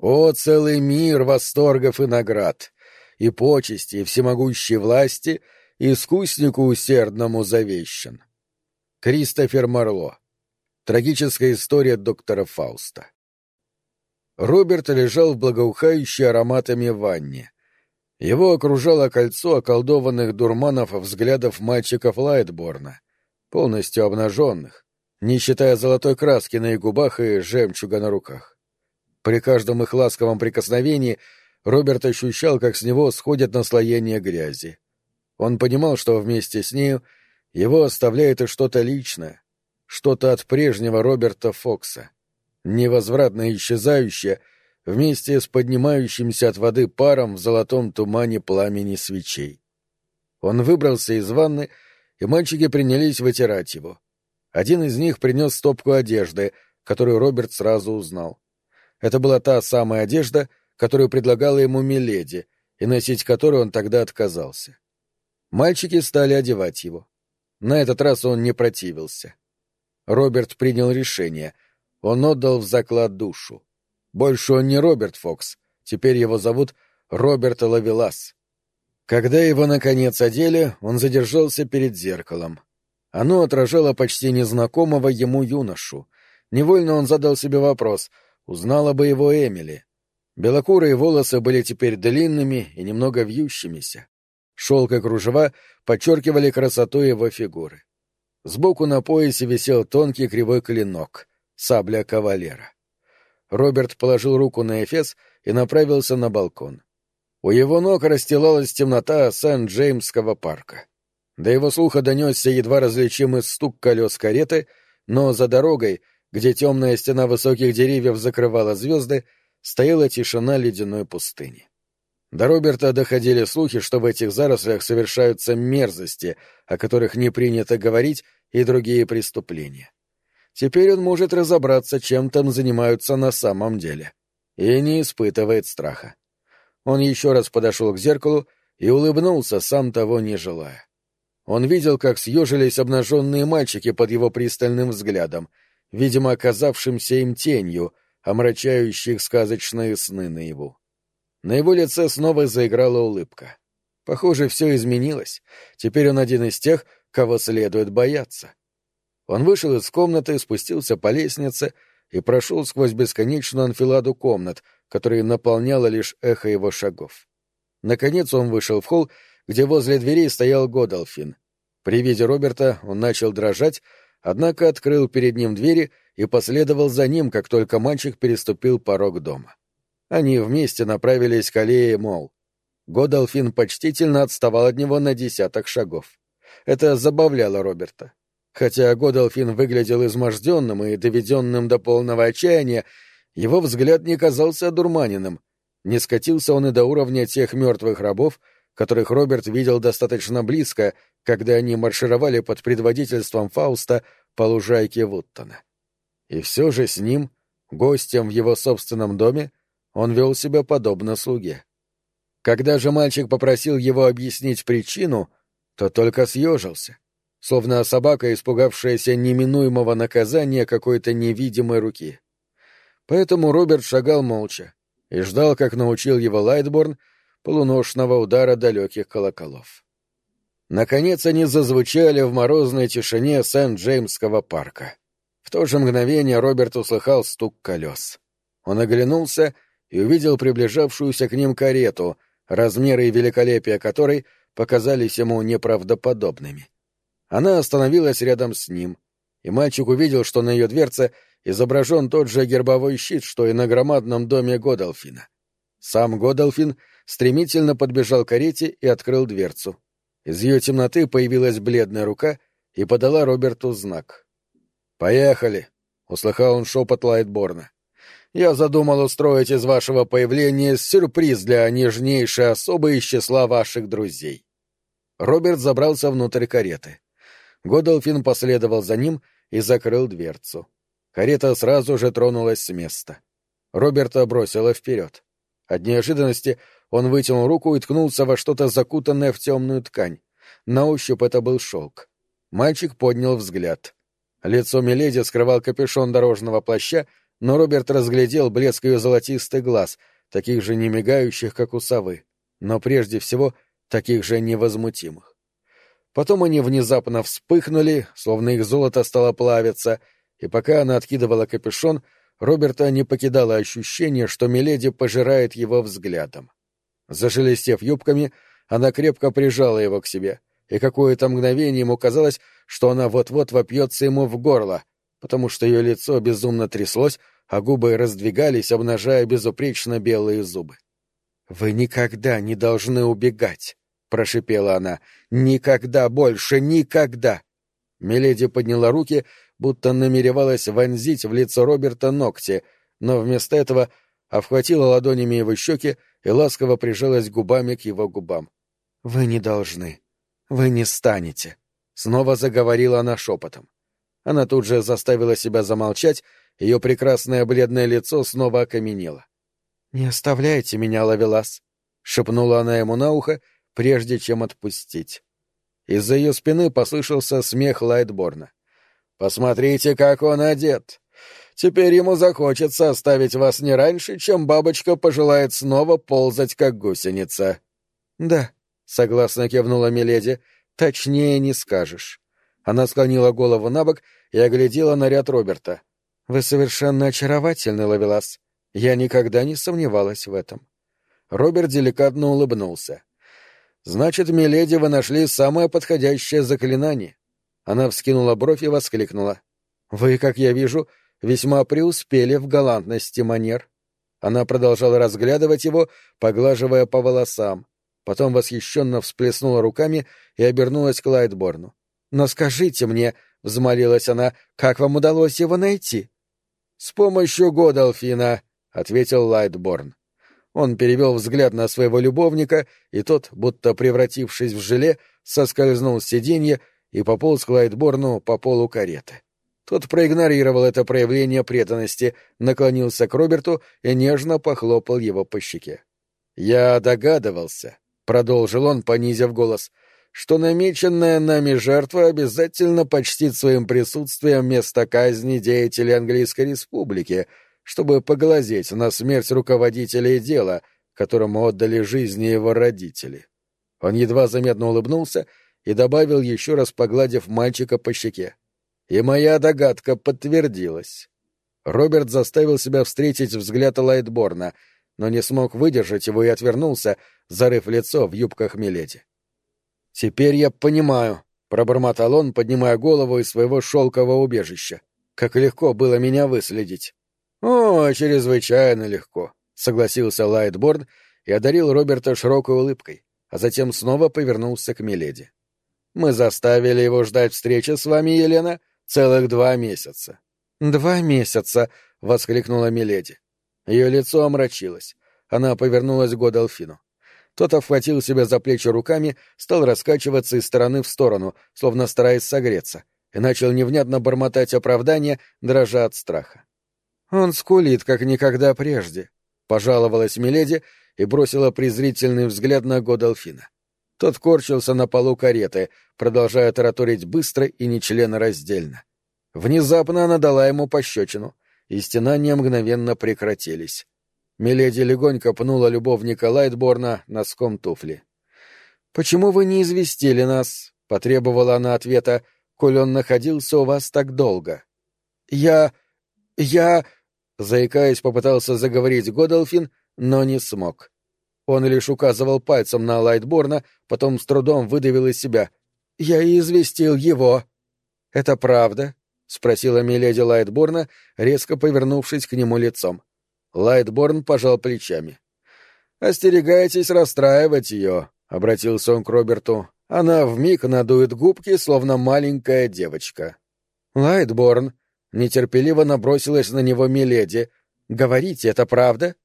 О, целый мир восторгов и наград! И почести, и всемогущей власти искуснику усердному завещан. Кристофер Марло. Трагическая история доктора Фауста. Роберт лежал в благоухающей ароматами ванне. Его окружало кольцо околдованных дурманов взглядов мальчиков Лайтборна, полностью обнаженных, не считая золотой краски на их губах и жемчуга на руках. При каждом их ласковом прикосновении Роберт ощущал, как с него сходят наслоения грязи. Он понимал, что вместе с нею его оставляет и что-то личное, что-то от прежнего Роберта Фокса, невозвратно исчезающее вместе с поднимающимся от воды паром в золотом тумане пламени свечей. Он выбрался из ванны, и мальчики принялись вытирать его. Один из них принес стопку одежды, которую Роберт сразу узнал. Это была та самая одежда, которую предлагала ему Миледи, и носить которую он тогда отказался. Мальчики стали одевать его. На этот раз он не противился. Роберт принял решение. Он отдал в заклад душу. Больше он не Роберт Фокс. Теперь его зовут Роберт Лавелас. Когда его, наконец, одели, он задержался перед зеркалом. Оно отражало почти незнакомого ему юношу. Невольно он задал себе вопрос — Узнала бы его Эмили. Белокурые волосы были теперь длинными и немного вьющимися. Шелк и кружева подчеркивали красоту его фигуры. Сбоку на поясе висел тонкий кривой клинок — сабля кавалера. Роберт положил руку на эфес и направился на балкон. У его ног расстилалась темнота Сент-Джеймского парка. До его слуха донесся едва различимый стук колес кареты, но за дорогой где темная стена высоких деревьев закрывала звезды, стояла тишина ледяной пустыни. До Роберта доходили слухи, что в этих зарослях совершаются мерзости, о которых не принято говорить, и другие преступления. Теперь он может разобраться, чем там занимаются на самом деле, и не испытывает страха. Он еще раз подошел к зеркалу и улыбнулся, сам того не желая. Он видел, как съежились обнаженные мальчики под его пристальным взглядом — видимо, оказавшимся им тенью, омрачающих сказочные сны наяву. На его лице снова заиграла улыбка. Похоже, все изменилось. Теперь он один из тех, кого следует бояться. Он вышел из комнаты, спустился по лестнице и прошел сквозь бесконечную анфиладу комнат, которые наполняло лишь эхо его шагов. Наконец он вышел в холл, где возле дверей стоял Годолфин. При виде Роберта он начал дрожать, однако открыл перед ним двери и последовал за ним, как только мальчик переступил порог дома. Они вместе направились к аллее Мол. Годолфин почтительно отставал от него на десяток шагов. Это забавляло Роберта. Хотя Годолфин выглядел изможденным и доведенным до полного отчаяния, его взгляд не казался одурманенным. Не скатился он и до уровня тех мертвых рабов, которых Роберт видел достаточно близко, когда они маршировали под предводительством Фауста по лужайке Вуттона. И все же с ним, гостем в его собственном доме, он вел себя подобно слуге. Когда же мальчик попросил его объяснить причину, то только съежился, словно собака, испугавшаяся неминуемого наказания какой-то невидимой руки. Поэтому Роберт шагал молча и ждал, как научил его Лайтборн, полуношного удара далеких колоколов. Наконец они зазвучали в морозной тишине Сент-Джеймского парка. В то же мгновение Роберт услыхал стук колес. Он оглянулся и увидел приближавшуюся к ним карету, размеры и великолепие которой показались ему неправдоподобными. Она остановилась рядом с ним, и мальчик увидел, что на ее дверце изображен тот же гербовой щит, что и на громадном доме Годолфина. Сам Годолфин стремительно подбежал к карете и открыл дверцу. Из ее темноты появилась бледная рука и подала Роберту знак. «Поехали!» — услыхал он шепот Лайтборна. «Я задумал устроить из вашего появления сюрприз для нежнейшей особы из числа ваших друзей». Роберт забрался внутрь кареты. Годолфин последовал за ним и закрыл дверцу. Карета сразу же тронулась с места. Роберта бросила вперед. От неожиданности он вытянул руку и ткнулся во что-то закутанное в темную ткань. На ощупь это был шелк. Мальчик поднял взгляд. Лицо Миледи скрывал капюшон дорожного плаща, но Роберт разглядел блеск ее золотистых глаз, таких же не мигающих, как у совы, но прежде всего таких же невозмутимых. Потом они внезапно вспыхнули, словно их золото стало плавиться, и пока она откидывала капюшон, Роберта не покидало ощущение, что Миледи пожирает его взглядом. Зашелестев юбками, она крепко прижала его к себе, и какое-то мгновение ему казалось, что она вот-вот вопьется ему в горло, потому что ее лицо безумно тряслось, а губы раздвигались, обнажая безупречно белые зубы. «Вы никогда не должны убегать», — прошипела она. «Никогда больше, никогда!» Миледи подняла руки, будто намеревалась вонзить в лицо Роберта ногти, но вместо этого обхватила ладонями его щеки и ласково прижалась губами к его губам. «Вы не должны. Вы не станете», — снова заговорила она шепотом. Она тут же заставила себя замолчать, ее прекрасное бледное лицо снова окаменело. «Не оставляйте меня, Лавелас», — шепнула она ему на ухо, прежде чем отпустить. Из-за ее спины послышался смех Лайтборна. «Посмотрите, как он одет! Теперь ему захочется оставить вас не раньше, чем бабочка пожелает снова ползать, как гусеница». «Да», — согласно кивнула Миледи, — «точнее не скажешь». Она склонила голову на бок и оглядела наряд Роберта. «Вы совершенно очаровательны, Лавелас. Я никогда не сомневалась в этом». Роберт деликатно улыбнулся. «Значит, миледи, вы нашли самое подходящее заклинание». Она вскинула бровь и воскликнула. «Вы, как я вижу, весьма преуспели в галантности манер». Она продолжала разглядывать его, поглаживая по волосам. Потом восхищенно всплеснула руками и обернулась к Лайтборну. «Но скажите мне», — взмолилась она, — «как вам удалось его найти?» «С помощью Годолфина», — ответил Лайтборн. Он перевел взгляд на своего любовника, и тот, будто превратившись в желе, соскользнул с сиденья и пополз к Лайтборну по полу кареты. Тот проигнорировал это проявление преданности, наклонился к Роберту и нежно похлопал его по щеке. «Я догадывался», — продолжил он, понизив голос, что намеченная нами жертва обязательно почтит своим присутствием место казни деятелей Английской Республики, чтобы поглазеть на смерть руководителя дела, которому отдали жизни его родители. Он едва заметно улыбнулся и добавил, еще раз погладив мальчика по щеке. И моя догадка подтвердилась. Роберт заставил себя встретить взгляд Лайтборна, но не смог выдержать его и отвернулся, зарыв лицо в юбках Миледи. «Теперь я понимаю», — пробормотал он, поднимая голову из своего шелкового убежища. «Как легко было меня выследить». «О, чрезвычайно легко», — согласился Лайтборн и одарил Роберта широкой улыбкой, а затем снова повернулся к Миледи. «Мы заставили его ждать встречи с вами, Елена, целых два месяца». «Два месяца!» — воскликнула Миледи. Ее лицо омрачилось. Она повернулась к Годолфину. Тот обхватил себя за плечи руками, стал раскачиваться из стороны в сторону, словно стараясь согреться, и начал невнятно бормотать оправдания, дрожа от страха. «Он скулит, как никогда прежде», — пожаловалась Миледи и бросила презрительный взгляд на Годолфина. Тот корчился на полу кареты, продолжая тараторить быстро и нечленораздельно. Внезапно она дала ему пощечину, и стенания мгновенно прекратились. Миледи легонько пнула любовника Лайтборна носком туфли. «Почему вы не известили нас?» — потребовала она ответа, — «коль он находился у вас так долго». «Я... я...» — заикаясь, попытался заговорить Годолфин, но не смог. Он лишь указывал пальцем на Лайтборна, потом с трудом выдавил из себя. «Я известил его». «Это правда?» — спросила миледи Лайтборна, резко повернувшись к нему лицом. Лайтборн пожал плечами. «Остерегайтесь расстраивать ее», — обратился он к Роберту. «Она вмиг надует губки, словно маленькая девочка». «Лайтборн», — нетерпеливо набросилась на него Миледи. «Говорите, это правда?»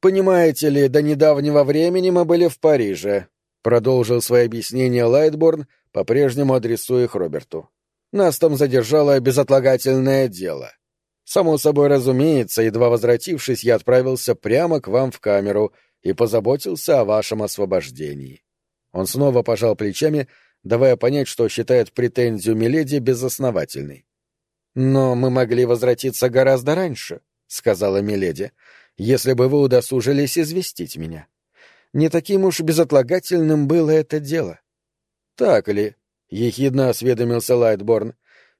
«Понимаете ли, до недавнего времени мы были в Париже», — продолжил свое объяснение Лайтборн, по-прежнему адресуя их Роберту. «Нас там задержало безотлагательное дело. Само собой разумеется, едва возвратившись, я отправился прямо к вам в камеру и позаботился о вашем освобождении. Он снова пожал плечами, давая понять, что считает претензию Миледи безосновательной. Но мы могли возвратиться гораздо раньше, сказала Миледи, если бы вы удосужились известить меня. Не таким уж безотлагательным было это дело. Так ли? ехидно осведомился Лайтборн.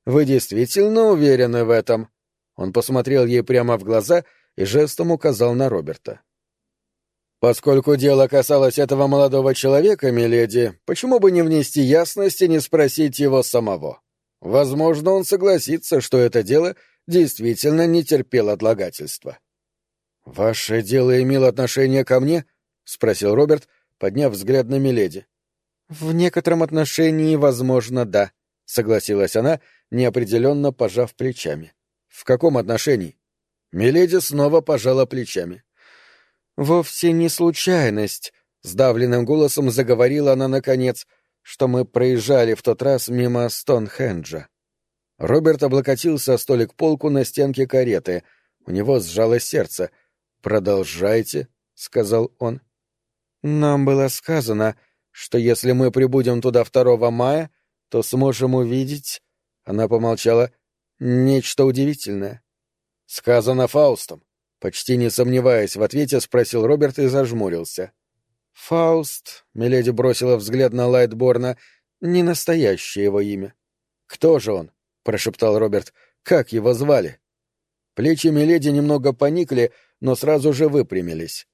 Вы действительно уверены в этом? Он посмотрел ей прямо в глаза и жестом указал на Роберта. Поскольку дело касалось этого молодого человека, миледи, почему бы не внести ясность и не спросить его самого? Возможно, он согласится, что это дело действительно не терпело отлагательства. «Ваше дело имело отношение ко мне?» — спросил Роберт, подняв взгляд на Миледи. «В некотором отношении, возможно, да», — согласилась она, неопределенно пожав плечами. «В каком отношении?» Миледи снова пожала плечами. «Вовсе не случайность», — сдавленным голосом заговорила она наконец, что мы проезжали в тот раз мимо Стоунхенджа. Роберт облокотился о столик полку на стенке кареты. У него сжалось сердце. «Продолжайте», — сказал он. «Нам было сказано, что если мы прибудем туда 2 мая, то сможем увидеть...» Она помолчала. «Нечто удивительное». «Сказано Фаустом», — почти не сомневаясь в ответе, спросил Роберт и зажмурился. «Фауст», — Миледи бросила взгляд на Лайтборна, — «не настоящее его имя». «Кто же он?» — прошептал Роберт. «Как его звали?» Плечи Миледи немного поникли, но сразу же выпрямились.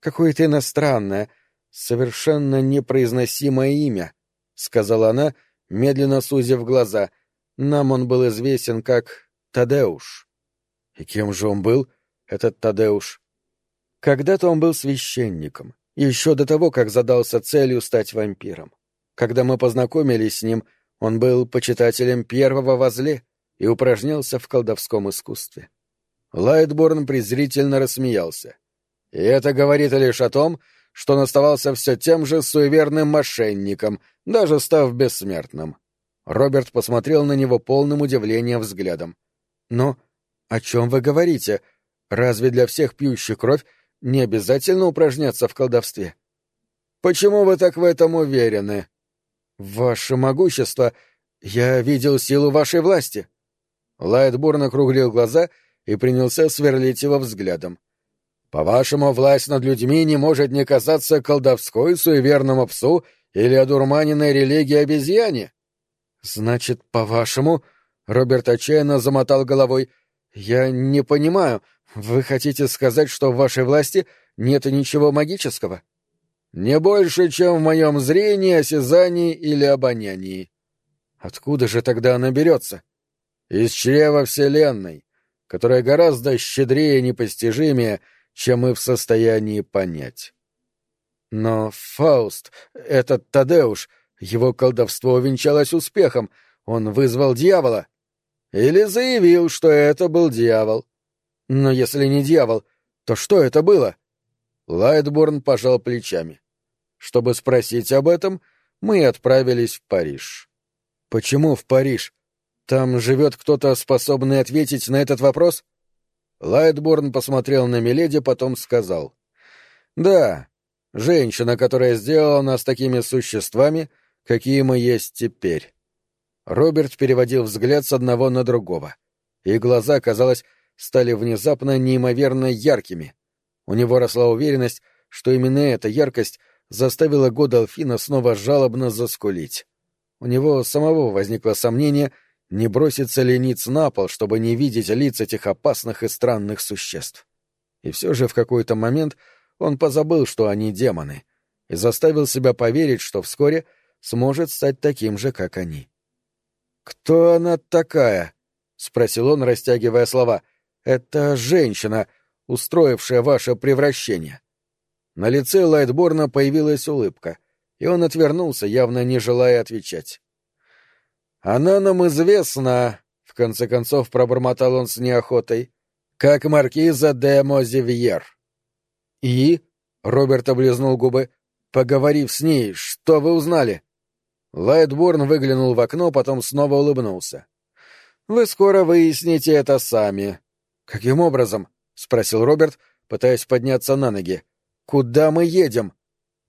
«Какое-то иностранное, совершенно непроизносимое имя», — сказала она, медленно сузив глаза. «Нам он был известен как Тадеуш». «И кем же он был, этот Тадеуш?» «Когда-то он был священником, еще до того, как задался целью стать вампиром. Когда мы познакомились с ним, он был почитателем первого возле и упражнялся в колдовском искусстве». Лайтборн презрительно рассмеялся. И это говорит лишь о том, что он оставался все тем же суеверным мошенником, даже став бессмертным. Роберт посмотрел на него полным удивления взглядом. «Но о чем вы говорите? Разве для всех пьющих кровь не обязательно упражняться в колдовстве?» «Почему вы так в этом уверены?» «Ваше могущество! Я видел силу вашей власти!» Лайтбурн округлил глаза — и принялся сверлить его взглядом. «По-вашему, власть над людьми не может не казаться колдовской суеверному псу или одурманенной религии обезьяне?» «Значит, по-вашему...» — Роберт отчаянно замотал головой. «Я не понимаю. Вы хотите сказать, что в вашей власти нет ничего магического?» «Не больше, чем в моем зрении, осязании или обонянии». «Откуда же тогда она берется?» «Из чрева Вселенной которая гораздо щедрее и непостижимее, чем мы в состоянии понять. Но Фауст, этот Тадеуш, его колдовство увенчалось успехом, он вызвал дьявола. Или заявил, что это был дьявол. Но если не дьявол, то что это было? Лайтборн пожал плечами. Чтобы спросить об этом, мы отправились в Париж. Почему в Париж? Там живет кто-то, способный ответить на этот вопрос? Лайтборн посмотрел на Миледи, потом сказал. Да, женщина, которая сделала нас такими существами, какие мы есть теперь. Роберт переводил взгляд с одного на другого, и глаза, казалось, стали внезапно неимоверно яркими. У него росла уверенность, что именно эта яркость заставила Годолфина снова жалобно заскулить. У него самого возникло сомнение — не бросится ли ниц на пол, чтобы не видеть лиц этих опасных и странных существ. И все же в какой-то момент он позабыл, что они демоны, и заставил себя поверить, что вскоре сможет стать таким же, как они. «Кто она такая?» — спросил он, растягивая слова. «Это женщина, устроившая ваше превращение». На лице Лайтборна появилась улыбка, и он отвернулся, явно не желая отвечать. Она нам известна, — в конце концов пробормотал он с неохотой, — как маркиза де Мозивьер. И, — Роберт облизнул губы, — поговорив с ней, что вы узнали? Лайтборн выглянул в окно, потом снова улыбнулся. — Вы скоро выясните это сами. — Каким образом? — спросил Роберт, пытаясь подняться на ноги. — Куда мы едем?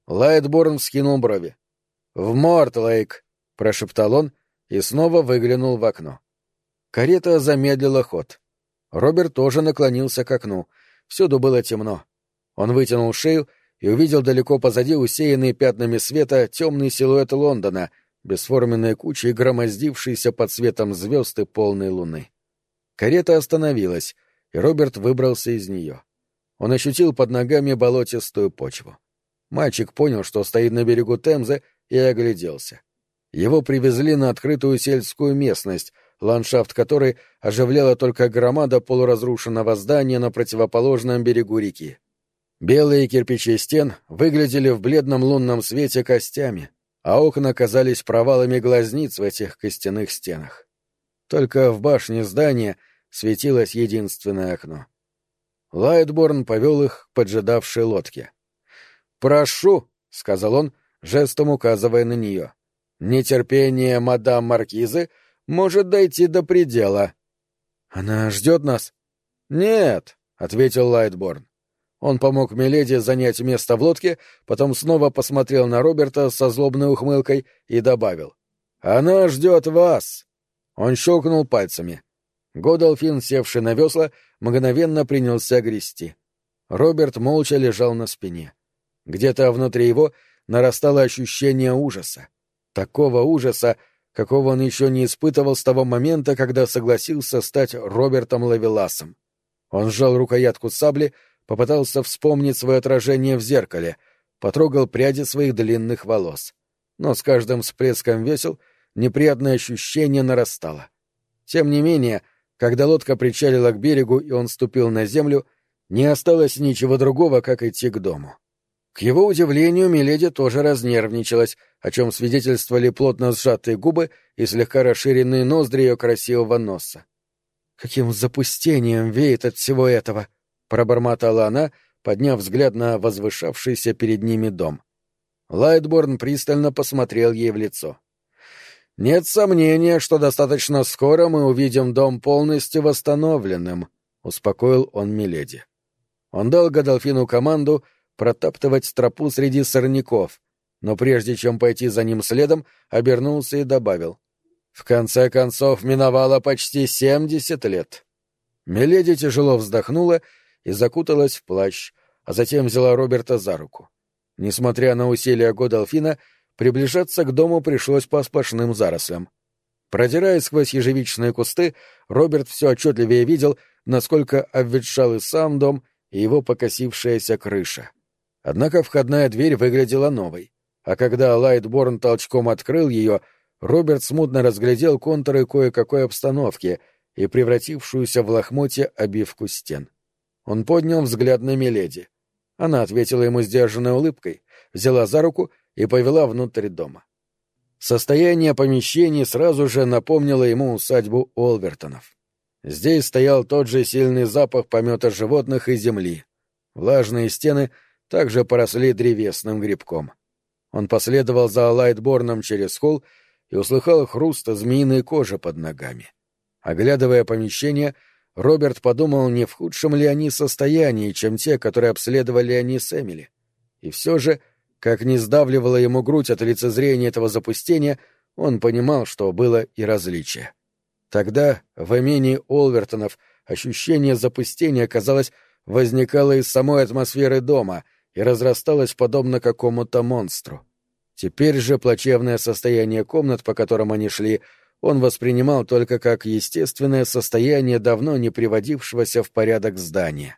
Лайтборн вскинул брови. — В Мортлейк, — прошептал он, — и снова выглянул в окно. Карета замедлила ход. Роберт тоже наклонился к окну. Всюду было темно. Он вытянул шею и увидел далеко позади усеянный пятнами света темный силуэт Лондона, бесформенной кучей громоздившейся под светом звезд и полной луны. Карета остановилась, и Роберт выбрался из нее. Он ощутил под ногами болотистую почву. Мальчик понял, что стоит на берегу Темзы, и огляделся. Его привезли на открытую сельскую местность, ландшафт которой оживляла только громада полуразрушенного здания на противоположном берегу реки. Белые кирпичи стен выглядели в бледном лунном свете костями, а окна казались провалами глазниц в этих костяных стенах. Только в башне здания светилось единственное окно. Лайтборн повел их к поджидавшей лодке. «Прошу», — сказал он, жестом указывая на нее. «Нетерпение мадам Маркизы может дойти до предела». «Она ждет нас?» «Нет», — ответил Лайтборн. Он помог Миледи занять место в лодке, потом снова посмотрел на Роберта со злобной ухмылкой и добавил. «Она ждет вас!» Он щелкнул пальцами. Годолфин, севший на весла, мгновенно принялся грести. Роберт молча лежал на спине. Где-то внутри его нарастало ощущение ужаса. Такого ужаса, какого он еще не испытывал с того момента, когда согласился стать Робертом Лавеласом. Он сжал рукоятку сабли, попытался вспомнить свое отражение в зеркале, потрогал пряди своих длинных волос. Но с каждым всплеском весел неприятное ощущение нарастало. Тем не менее, когда лодка причалила к берегу и он ступил на землю, не осталось ничего другого, как идти к дому. К его удивлению, Миледи тоже разнервничалась, о чем свидетельствовали плотно сжатые губы и слегка расширенные ноздри ее красивого носа. «Каким запустением веет от всего этого!» — пробормотала она, подняв взгляд на возвышавшийся перед ними дом. Лайтборн пристально посмотрел ей в лицо. «Нет сомнения, что достаточно скоро мы увидим дом полностью восстановленным», — успокоил он Миледи. Он дал Годолфину команду протаптывать тропу среди сорняков, но прежде чем пойти за ним следом, обернулся и добавил. В конце концов, миновало почти семьдесят лет. Миледи тяжело вздохнула и закуталась в плащ, а затем взяла Роберта за руку. Несмотря на усилия Годолфина, приближаться к дому пришлось по сплошным зарослям. Продираясь сквозь ежевичные кусты, Роберт все отчетливее видел, насколько обветшал и сам дом, и его покосившаяся крыша. Однако входная дверь выглядела новой, а когда Лайтборн толчком открыл ее, Роберт смутно разглядел контуры кое-какой обстановки и превратившуюся в лохмотье обивку стен. Он поднял взгляд на Миледи. Она ответила ему сдержанной улыбкой, взяла за руку и повела внутрь дома. Состояние помещений сразу же напомнило ему усадьбу Олвертонов. Здесь стоял тот же сильный запах помета животных и земли. Влажные стены — также поросли древесным грибком. Он последовал за Лайтборном через холл и услыхал хруст змеиной кожи под ногами. Оглядывая помещение, Роберт подумал, не в худшем ли они состоянии, чем те, которые обследовали они с Эмили. И все же, как не сдавливала ему грудь от лицезрения этого запустения, он понимал, что было и различие. Тогда, в имении Олвертонов, ощущение запустения, казалось, возникало из самой атмосферы дома, и разрасталась подобно какому-то монстру. Теперь же плачевное состояние комнат, по которым они шли, он воспринимал только как естественное состояние давно не приводившегося в порядок здания.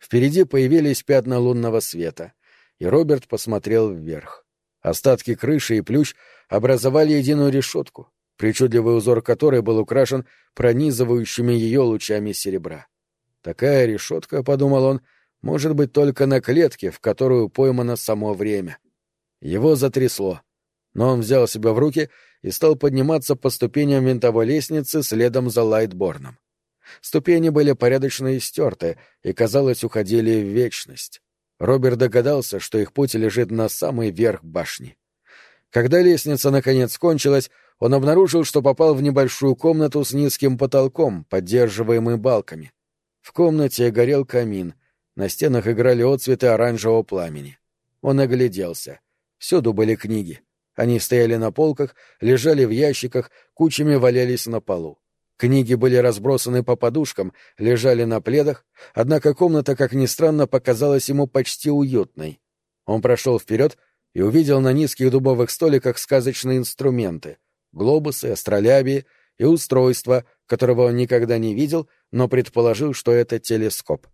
Впереди появились пятна лунного света, и Роберт посмотрел вверх. Остатки крыши и плющ образовали единую решетку, причудливый узор которой был украшен пронизывающими ее лучами серебра. Такая решетка, — подумал он, — может быть только на клетке, в которую поймано само время. Его затрясло, но он взял себя в руки и стал подниматься по ступеням винтовой лестницы следом за Лайтборном. Ступени были порядочно истерты и, казалось, уходили в вечность. Роберт догадался, что их путь лежит на самый верх башни. Когда лестница наконец кончилась, он обнаружил, что попал в небольшую комнату с низким потолком, поддерживаемый балками. В комнате горел камин — на стенах играли отцветы оранжевого пламени. Он огляделся. Всюду были книги. Они стояли на полках, лежали в ящиках, кучами валялись на полу. Книги были разбросаны по подушкам, лежали на пледах, однако комната, как ни странно, показалась ему почти уютной. Он прошел вперед и увидел на низких дубовых столиках сказочные инструменты — глобусы, астролябии и устройства, которого он никогда не видел, но предположил, что это телескоп.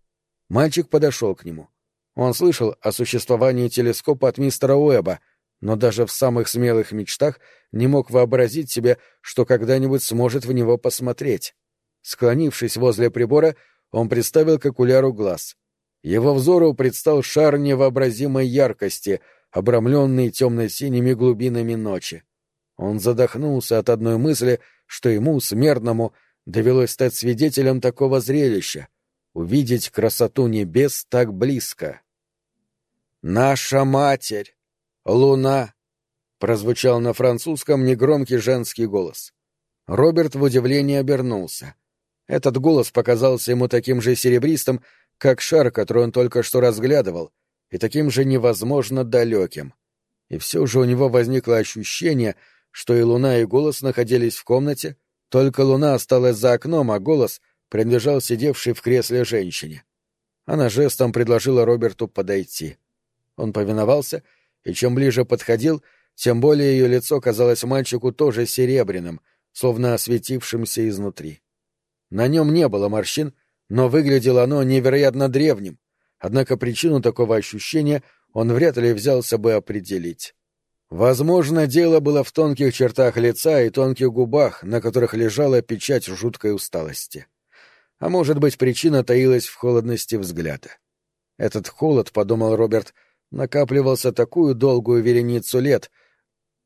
Мальчик подошел к нему. Он слышал о существовании телескопа от мистера Уэба — но даже в самых смелых мечтах не мог вообразить себе, что когда-нибудь сможет в него посмотреть. Склонившись возле прибора, он приставил к окуляру глаз. Его взору предстал шар невообразимой яркости, обрамленный темно-синими глубинами ночи. Он задохнулся от одной мысли, что ему, смертному, довелось стать свидетелем такого зрелища — увидеть красоту небес так близко. «Наша Матерь!» «Луна!» — прозвучал на французском негромкий женский голос. Роберт в удивлении обернулся. Этот голос показался ему таким же серебристым, как шар, который он только что разглядывал, и таким же невозможно далеким. И все же у него возникло ощущение, что и луна, и голос находились в комнате, только луна осталась за окном, а голос принадлежал сидевшей в кресле женщине. Она жестом предложила Роберту подойти. Он повиновался — и чем ближе подходил, тем более ее лицо казалось мальчику тоже серебряным, словно осветившимся изнутри. На нем не было морщин, но выглядело оно невероятно древним, однако причину такого ощущения он вряд ли взялся бы определить. Возможно, дело было в тонких чертах лица и тонких губах, на которых лежала печать жуткой усталости. А может быть, причина таилась в холодности взгляда. Этот холод, — подумал Роберт, накапливался такую долгую вереницу лет,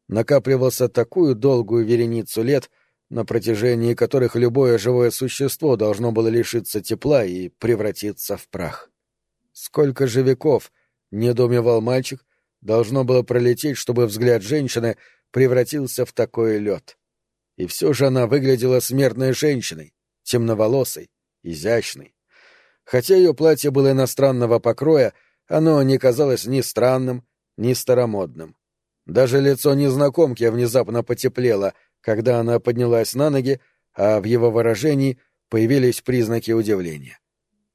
накапливался такую долгую вереницу лет, на протяжении которых любое живое существо должно было лишиться тепла и превратиться в прах. Сколько же веков, — недоумевал мальчик, — должно было пролететь, чтобы взгляд женщины превратился в такой лед. И все же она выглядела смертной женщиной, темноволосой, изящной. Хотя ее платье было иностранного покроя, — оно не казалось ни странным, ни старомодным. Даже лицо незнакомки внезапно потеплело, когда она поднялась на ноги, а в его выражении появились признаки удивления.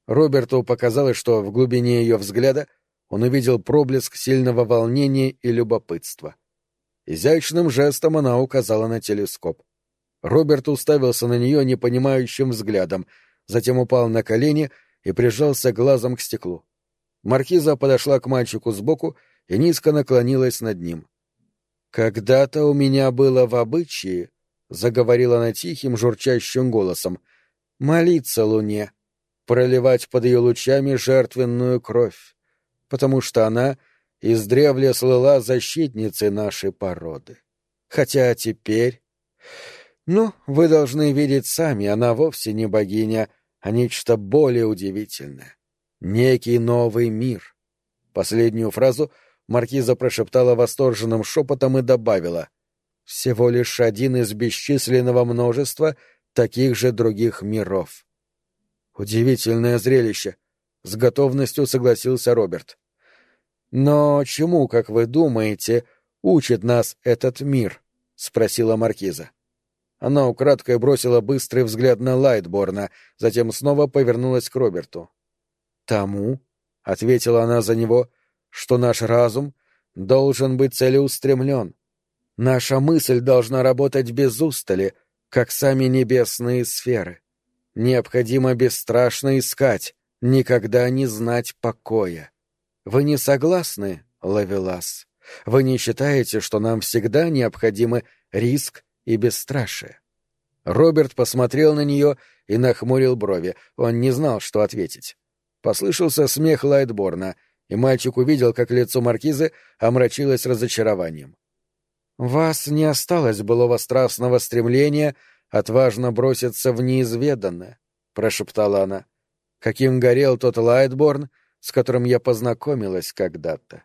Роберту показалось, что в глубине ее взгляда он увидел проблеск сильного волнения и любопытства. Изящным жестом она указала на телескоп. Роберт уставился на нее непонимающим взглядом, затем упал на колени и прижался глазом к стеклу. Маркиза подошла к мальчику сбоку и низко наклонилась над ним. «Когда-то у меня было в обычае», — заговорила она тихим, журчащим голосом, — «молиться луне, проливать под ее лучами жертвенную кровь, потому что она издревле слыла защитницей нашей породы. Хотя теперь... Ну, вы должны видеть сами, она вовсе не богиня, а нечто более удивительное некий новый мир. Последнюю фразу маркиза прошептала восторженным шепотом и добавила «Всего лишь один из бесчисленного множества таких же других миров». Удивительное зрелище, с готовностью согласился Роберт. Но чему, как вы думаете, учит нас этот мир? спросила маркиза. Она украдкой бросила быстрый взгляд на Лайтборна, затем снова повернулась к Роберту. Тому, — ответила она за него, — что наш разум должен быть целеустремлен. Наша мысль должна работать без устали, как сами небесные сферы. Необходимо бесстрашно искать, никогда не знать покоя. Вы не согласны, Лавелас? Вы не считаете, что нам всегда необходимы риск и бесстрашие? Роберт посмотрел на нее и нахмурил брови. Он не знал, что ответить. Послышался смех Лайтборна, и мальчик увидел, как лицо маркизы омрачилось разочарованием. «Вас не осталось былого страстного стремления отважно броситься в неизведанное», — прошептала она. «Каким горел тот Лайтборн, с которым я познакомилась когда-то».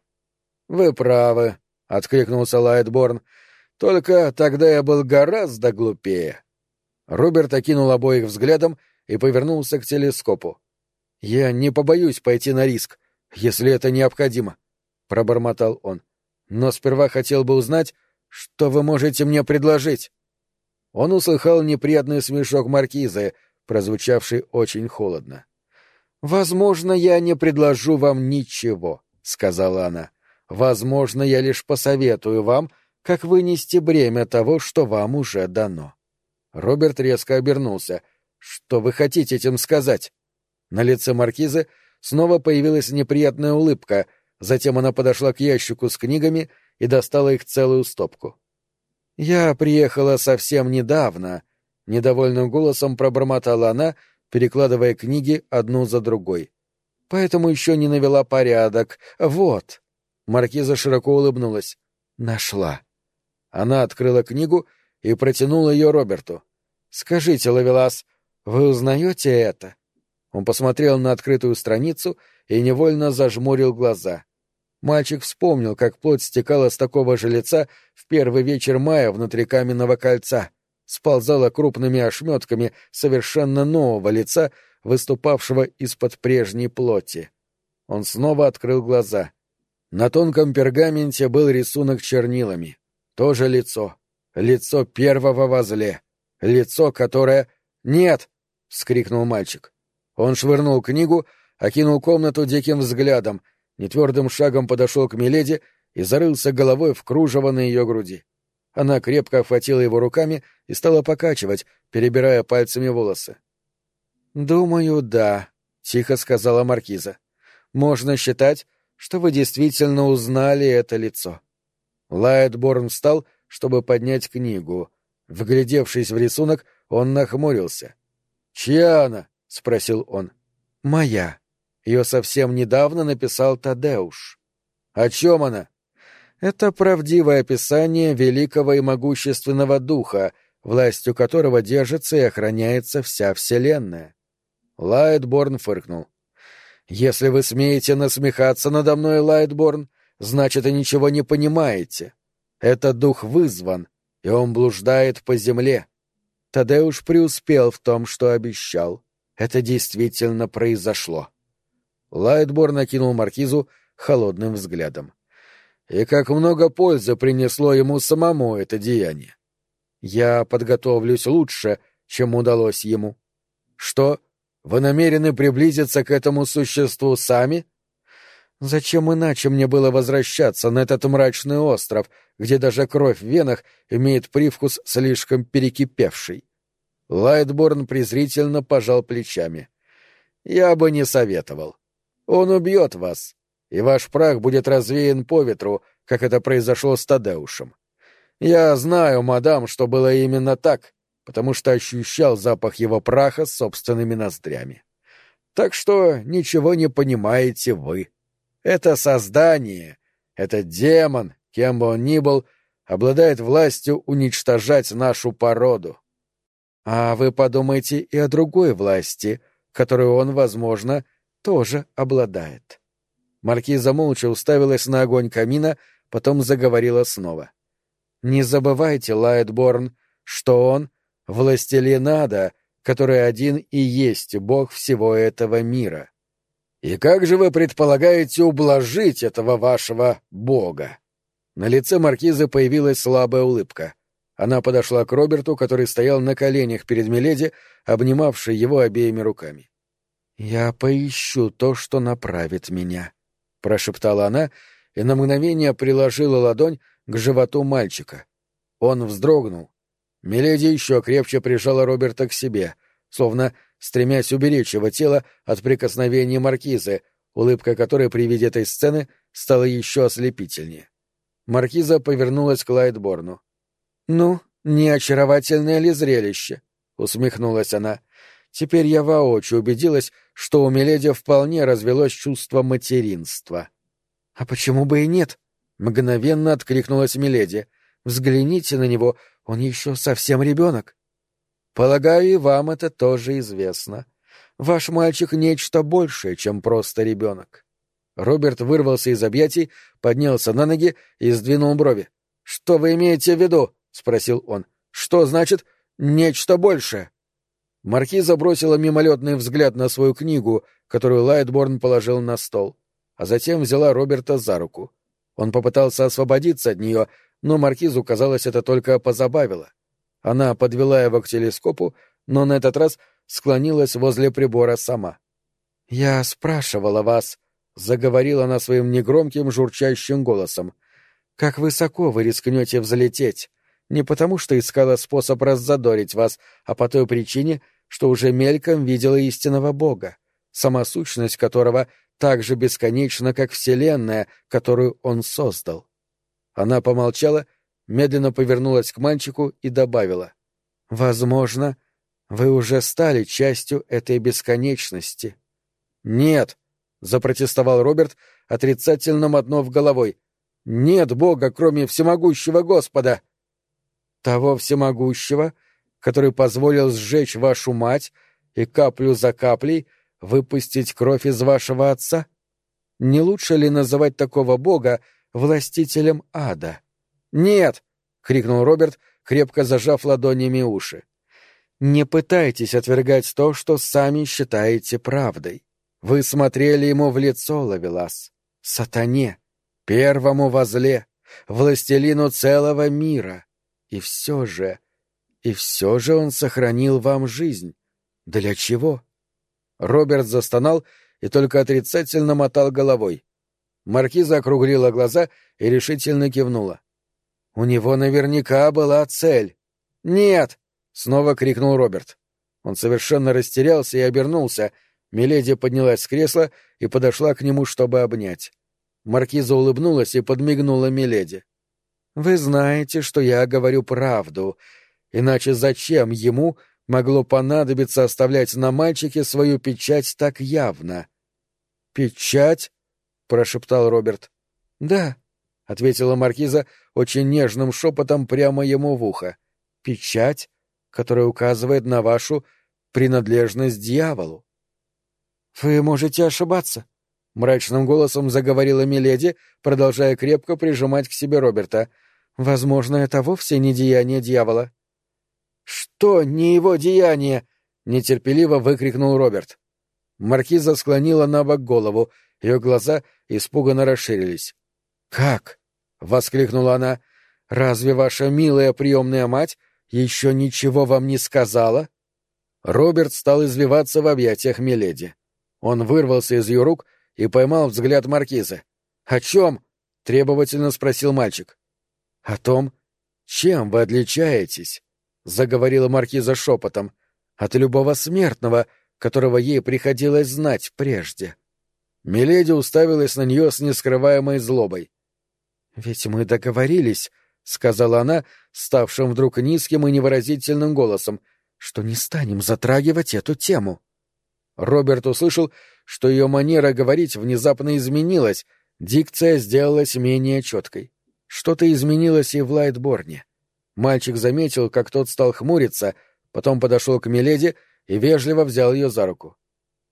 «Вы правы», — откликнулся Лайтборн. «Только тогда я был гораздо глупее». Роберт окинул обоих взглядом и повернулся к телескопу. «Я не побоюсь пойти на риск, если это необходимо», — пробормотал он. «Но сперва хотел бы узнать, что вы можете мне предложить». Он услыхал неприятный смешок маркизы, прозвучавший очень холодно. «Возможно, я не предложу вам ничего», — сказала она. «Возможно, я лишь посоветую вам, как вынести бремя того, что вам уже дано». Роберт резко обернулся. «Что вы хотите этим сказать?» На лице маркизы снова появилась неприятная улыбка, затем она подошла к ящику с книгами и достала их целую стопку. «Я приехала совсем недавно», — недовольным голосом пробормотала она, перекладывая книги одну за другой. «Поэтому еще не навела порядок. Вот». Маркиза широко улыбнулась. «Нашла». Она открыла книгу и протянула ее Роберту. «Скажите, Лавелас, вы узнаете это?» Он посмотрел на открытую страницу и невольно зажмурил глаза. Мальчик вспомнил, как плоть стекала с такого же лица в первый вечер мая внутри каменного кольца, сползала крупными ошметками совершенно нового лица, выступавшего из-под прежней плоти. Он снова открыл глаза. На тонком пергаменте был рисунок чернилами. То же лицо. Лицо первого возле. Лицо, которое... «Нет!» — вскрикнул мальчик. Он швырнул книгу, окинул комнату диким взглядом, нетвердым шагом подошел к Миледи и зарылся головой в кружево на ее груди. Она крепко охватила его руками и стала покачивать, перебирая пальцами волосы. «Думаю, да», — тихо сказала Маркиза. «Можно считать, что вы действительно узнали это лицо». Лайтборн встал, чтобы поднять книгу. Вглядевшись в рисунок, он нахмурился. «Чья она?» — спросил он. «Моя. Ее совсем недавно написал Тадеуш». «О чем она?» «Это правдивое описание великого и могущественного духа, властью которого держится и охраняется вся Вселенная». Лайтборн фыркнул. «Если вы смеете насмехаться надо мной, Лайтборн, значит, и ничего не понимаете. Этот дух вызван, и он блуждает по земле. Тадеуш преуспел в том, что обещал. Это действительно произошло. Лайтбор накинул маркизу холодным взглядом. И как много пользы принесло ему самому это деяние. Я подготовлюсь лучше, чем удалось ему. Что? Вы намерены приблизиться к этому существу сами? Зачем иначе мне было возвращаться на этот мрачный остров, где даже кровь в венах имеет привкус слишком перекипевший? Лайтборн презрительно пожал плечами. «Я бы не советовал. Он убьет вас, и ваш прах будет развеян по ветру, как это произошло с Тадеушем. Я знаю, мадам, что было именно так, потому что ощущал запах его праха собственными ноздрями. Так что ничего не понимаете вы. Это создание, этот демон, кем бы он ни был, обладает властью уничтожать нашу породу. А вы подумайте и о другой власти, которую он, возможно, тоже обладает. Маркиза молча уставилась на огонь камина, потом заговорила снова. «Не забывайте, Лайтборн, что он — властелин ада, который один и есть бог всего этого мира. И как же вы предполагаете ублажить этого вашего бога?» На лице маркизы появилась слабая улыбка. Она подошла к Роберту, который стоял на коленях перед Миледи, обнимавший его обеими руками. «Я поищу то, что направит меня», — прошептала она и на мгновение приложила ладонь к животу мальчика. Он вздрогнул. Миледи еще крепче прижала Роберта к себе, словно стремясь уберечь его тело от прикосновения маркизы, улыбка которой при виде этой сцены стала еще ослепительнее. Маркиза повернулась к Лайтборну. «Ну, не очаровательное ли зрелище?» — усмехнулась она. «Теперь я воочию убедилась, что у Миледи вполне развелось чувство материнства». «А почему бы и нет?» — мгновенно откликнулась Миледи. «Взгляните на него, он еще совсем ребенок». «Полагаю, и вам это тоже известно. Ваш мальчик — нечто большее, чем просто ребенок». Роберт вырвался из объятий, поднялся на ноги и сдвинул брови. «Что вы имеете в виду?» — спросил он. «Что значит «нечто большее»?» Маркиза бросила мимолетный взгляд на свою книгу, которую Лайтборн положил на стол, а затем взяла Роберта за руку. Он попытался освободиться от нее, но Маркизу, казалось, это только позабавило. Она подвела его к телескопу, но на этот раз склонилась возле прибора сама. «Я спрашивала вас», — заговорила она своим негромким журчащим голосом, — «как высоко вы рискнете взлететь? Не потому, что искала способ раззадорить вас, а по той причине, что уже мельком видела истинного Бога, сама сущность которого так же бесконечна, как Вселенная, которую он создал». Она помолчала, медленно повернулась к мальчику и добавила. «Возможно, вы уже стали частью этой бесконечности». «Нет», — запротестовал Роберт, отрицательно мотнув головой. «Нет Бога, кроме всемогущего Господа!» «Того всемогущего, который позволил сжечь вашу мать и каплю за каплей выпустить кровь из вашего отца? Не лучше ли называть такого Бога властителем ада?» «Нет!» — крикнул Роберт, крепко зажав ладонями уши. «Не пытайтесь отвергать то, что сами считаете правдой. Вы смотрели ему в лицо, Лавелас, сатане, первому возле, властелину целого мира. И все же, и все же он сохранил вам жизнь. Для чего? Роберт застонал и только отрицательно мотал головой. Маркиза округлила глаза и решительно кивнула. У него наверняка была цель. «Нет!» — снова крикнул Роберт. Он совершенно растерялся и обернулся — Миледи поднялась с кресла и подошла к нему, чтобы обнять. Маркиза улыбнулась и подмигнула Миледи. «Вы знаете, что я говорю правду. Иначе зачем ему могло понадобиться оставлять на мальчике свою печать так явно?» «Печать?» — прошептал Роберт. «Да», — ответила Маркиза очень нежным шепотом прямо ему в ухо. «Печать, которая указывает на вашу принадлежность дьяволу. «Вы можете ошибаться», — мрачным голосом заговорила Миледи, продолжая крепко прижимать к себе Роберта. «Возможно, это вовсе не деяние дьявола». «Что не его деяние?» — нетерпеливо выкрикнул Роберт. Маркиза склонила на бок голову, ее глаза испуганно расширились. «Как?» — воскликнула она. «Разве ваша милая приемная мать еще ничего вам не сказала?» Роберт стал извиваться в объятиях Миледи. Он вырвался из ее рук и поймал взгляд маркиза. «О чем?» — требовательно спросил мальчик. «О том, чем вы отличаетесь?» — заговорила маркиза шепотом. «От любого смертного, которого ей приходилось знать прежде». Миледи уставилась на нее с нескрываемой злобой. «Ведь мы договорились», — сказала она, ставшим вдруг низким и невыразительным голосом, — «что не станем затрагивать эту тему». Роберт услышал, что ее манера говорить внезапно изменилась, дикция сделалась менее четкой. Что-то изменилось и в Лайтборне. Мальчик заметил, как тот стал хмуриться, потом подошел к Миледи и вежливо взял ее за руку.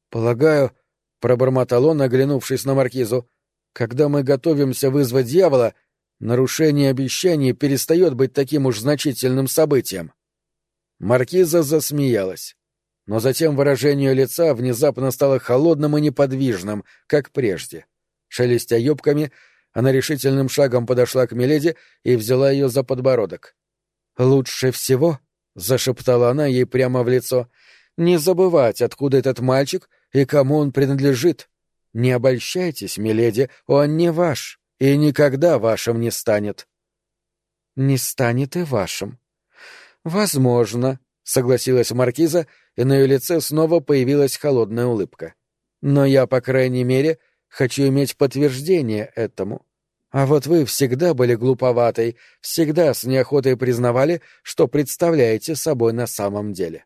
«Полагаю», — пробормотал он, оглянувшись на маркизу, — «когда мы готовимся вызвать дьявола, нарушение обещаний перестает быть таким уж значительным событием». Маркиза засмеялась но затем выражение лица внезапно стало холодным и неподвижным, как прежде. Шелестя юбками, она решительным шагом подошла к Миледи и взяла ее за подбородок. «Лучше всего», — зашептала она ей прямо в лицо, — «не забывать, откуда этот мальчик и кому он принадлежит. Не обольщайтесь, Миледи, он не ваш и никогда вашим не станет». «Не станет и вашим». «Возможно», — согласилась Маркиза, — и на ее лице снова появилась холодная улыбка. «Но я, по крайней мере, хочу иметь подтверждение этому. А вот вы всегда были глуповатой, всегда с неохотой признавали, что представляете собой на самом деле».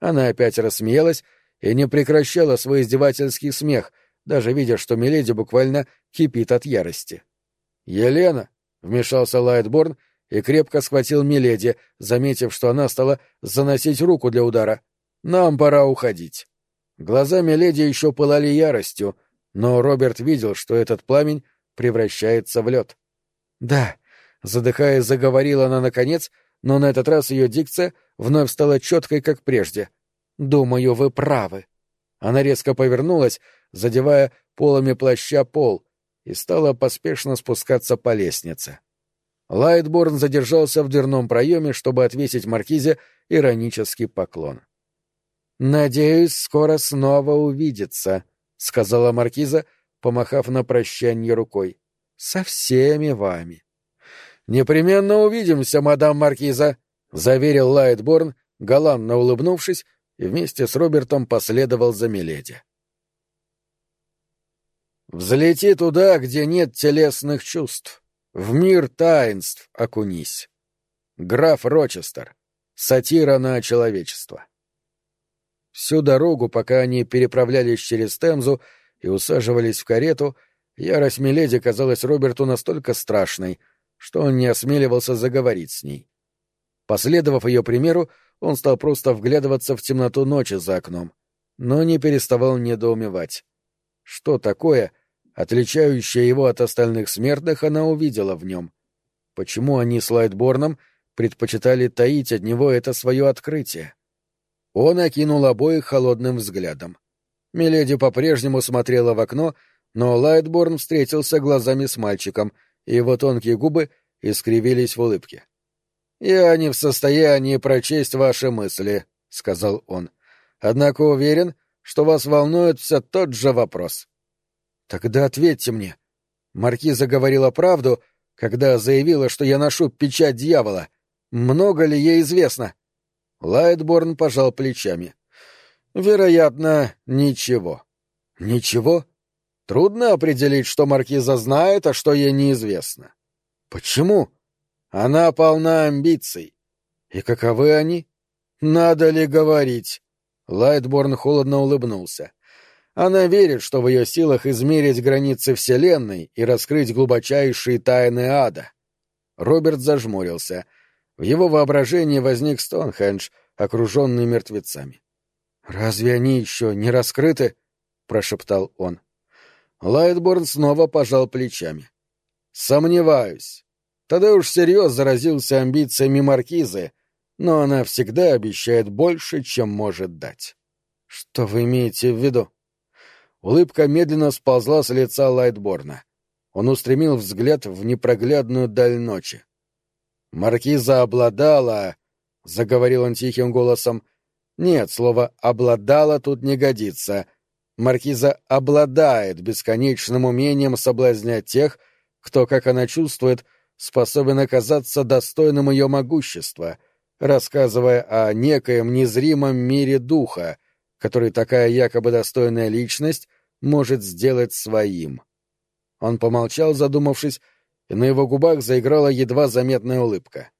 Она опять рассмеялась и не прекращала свой издевательский смех, даже видя, что Миледи буквально кипит от ярости. «Елена!» — вмешался Лайтборн и крепко схватил Миледи, заметив, что она стала заносить руку для удара. Нам пора уходить. Глаза Миледи еще пылали яростью, но Роберт видел, что этот пламень превращается в лед. «Да», — задыхаясь, заговорила она наконец, но на этот раз ее дикция вновь стала четкой, как прежде. «Думаю, вы правы». Она резко повернулась, задевая полами плаща пол, и стала поспешно спускаться по лестнице. Лайтборн задержался в дверном проеме, чтобы отвесить маркизе иронический поклон. «Надеюсь, скоро снова увидеться», — сказала маркиза, помахав на прощанье рукой. «Со всеми вами». «Непременно увидимся, мадам маркиза», — заверил Лайтборн, галантно улыбнувшись, и вместе с Робертом последовал за Миледи. «Взлети туда, где нет телесных чувств. В мир таинств окунись». Граф Рочестер. Сатира на человечество. Всю дорогу, пока они переправлялись через Темзу и усаживались в карету, ярость Миледи казалась Роберту настолько страшной, что он не осмеливался заговорить с ней. Последовав ее примеру, он стал просто вглядываться в темноту ночи за окном, но не переставал недоумевать. Что такое, отличающее его от остальных смертных, она увидела в нем? Почему они с Лайтборном предпочитали таить от него это свое открытие? Он окинул обоих холодным взглядом. Миледи по-прежнему смотрела в окно, но Лайтборн встретился глазами с мальчиком, и его тонкие губы искривились в улыбке. «Я не в состоянии прочесть ваши мысли», — сказал он. «Однако уверен, что вас волнует все тот же вопрос». «Тогда ответьте мне. Маркиза говорила правду, когда заявила, что я ношу печать дьявола. Много ли ей известно?» Лайтборн пожал плечами. «Вероятно, ничего». «Ничего? Трудно определить, что Маркиза знает, а что ей неизвестно». «Почему?» Она полна амбиций. И каковы они? Надо ли говорить? Лайтборн холодно улыбнулся. Она верит, что в ее силах измерить границы Вселенной и раскрыть глубочайшие тайны ада. Роберт зажмурился. В его воображении возник Стоунхендж, окруженный мертвецами. «Разве они еще не раскрыты?» — прошептал он. Лайтборн снова пожал плечами. «Сомневаюсь. Тогда уж всерьез заразился амбициями маркизы, но она всегда обещает больше, чем может дать. Что вы имеете в виду? Улыбка медленно сползла с лица Лайтборна. Он устремил взгляд в непроглядную даль ночи. Маркиза обладала, — заговорил он тихим голосом, — нет, слово «обладала» тут не годится. Маркиза обладает бесконечным умением соблазнять тех, кто, как она чувствует, — способен оказаться достойным ее могущества, рассказывая о некоем незримом мире духа, который такая якобы достойная личность может сделать своим. Он помолчал, задумавшись, и на его губах заиграла едва заметная улыбка.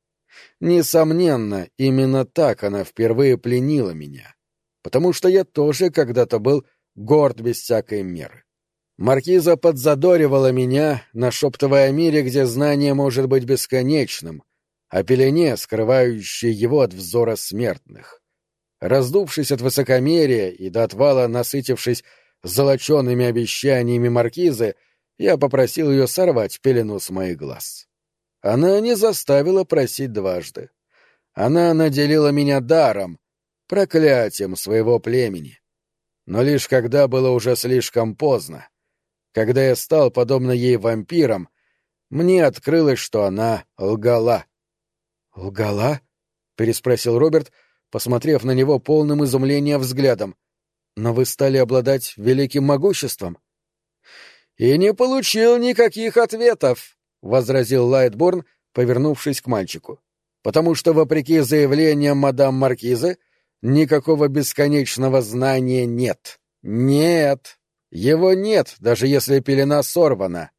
Несомненно, именно так она впервые пленила меня, потому что я тоже когда-то был горд без всякой меры. Маркиза подзадоривала меня, нашептывая о мире, где знание может быть бесконечным, о пелене, скрывающей его от взора смертных. Раздувшись от высокомерия и до отвала насытившись золочеными обещаниями маркизы, я попросил ее сорвать пелену с моих глаз. Она не заставила просить дважды. Она наделила меня даром, проклятием своего племени. Но лишь когда было уже слишком поздно, когда я стал, подобно ей, вампиром, мне открылось, что она лгала. «Лгала?» — переспросил Роберт, посмотрев на него полным изумления взглядом. «Но вы стали обладать великим могуществом». «И не получил никаких ответов», — возразил Лайтборн, повернувшись к мальчику. «Потому что, вопреки заявлениям мадам Маркизы, никакого бесконечного знания нет. Нет!» Его нет, даже если пелена сорвана.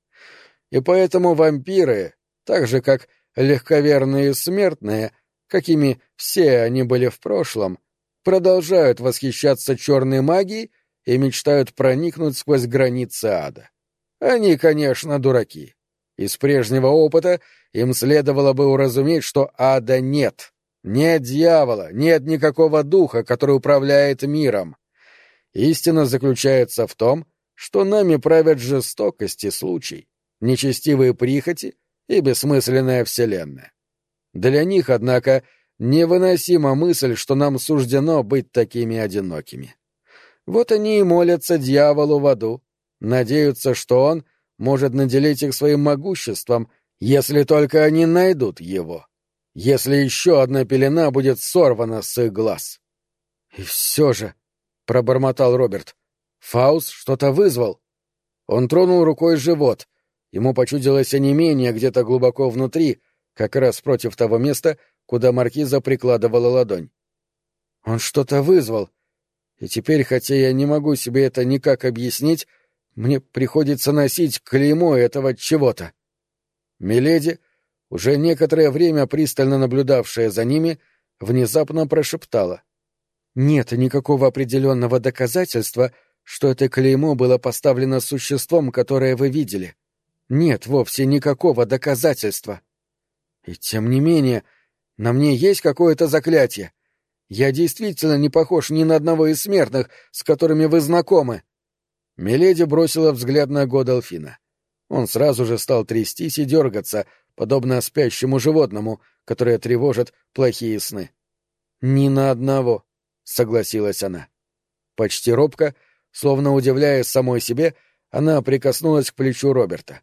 И поэтому вампиры, так же как легковерные смертные, какими все они были в прошлом, продолжают восхищаться черной магией и мечтают проникнуть сквозь границы ада. Они, конечно, дураки. Из прежнего опыта им следовало бы уразуметь, что ада нет. Нет дьявола, нет никакого духа, который управляет миром. Истина заключается в том, что нами правят жестокость и случай, нечестивые прихоти и бессмысленная вселенная. Для них, однако, невыносима мысль, что нам суждено быть такими одинокими. Вот они и молятся дьяволу в аду, надеются, что он может наделить их своим могуществом Если только они найдут его. Если еще одна пелена будет сорвана с их глаз. — И все же, — пробормотал Роберт, — Фаус что-то вызвал. Он тронул рукой живот. Ему почудилось онемение где-то глубоко внутри, как раз против того места, куда маркиза прикладывала ладонь. Он что-то вызвал. И теперь, хотя я не могу себе это никак объяснить, мне приходится носить клеймо этого чего-то. Миледи, уже некоторое время пристально наблюдавшая за ними, внезапно прошептала. «Нет никакого определенного доказательства, что это клеймо было поставлено существом, которое вы видели. Нет вовсе никакого доказательства. И тем не менее, на мне есть какое-то заклятие. Я действительно не похож ни на одного из смертных, с которыми вы знакомы. Миледи бросила взгляд на Годолфина. Он сразу же стал трястись и дергаться, подобно спящему животному, которое тревожит плохие сны. «Ни на одного», — согласилась она. Почти робко, словно удивляясь самой себе, она прикоснулась к плечу Роберта.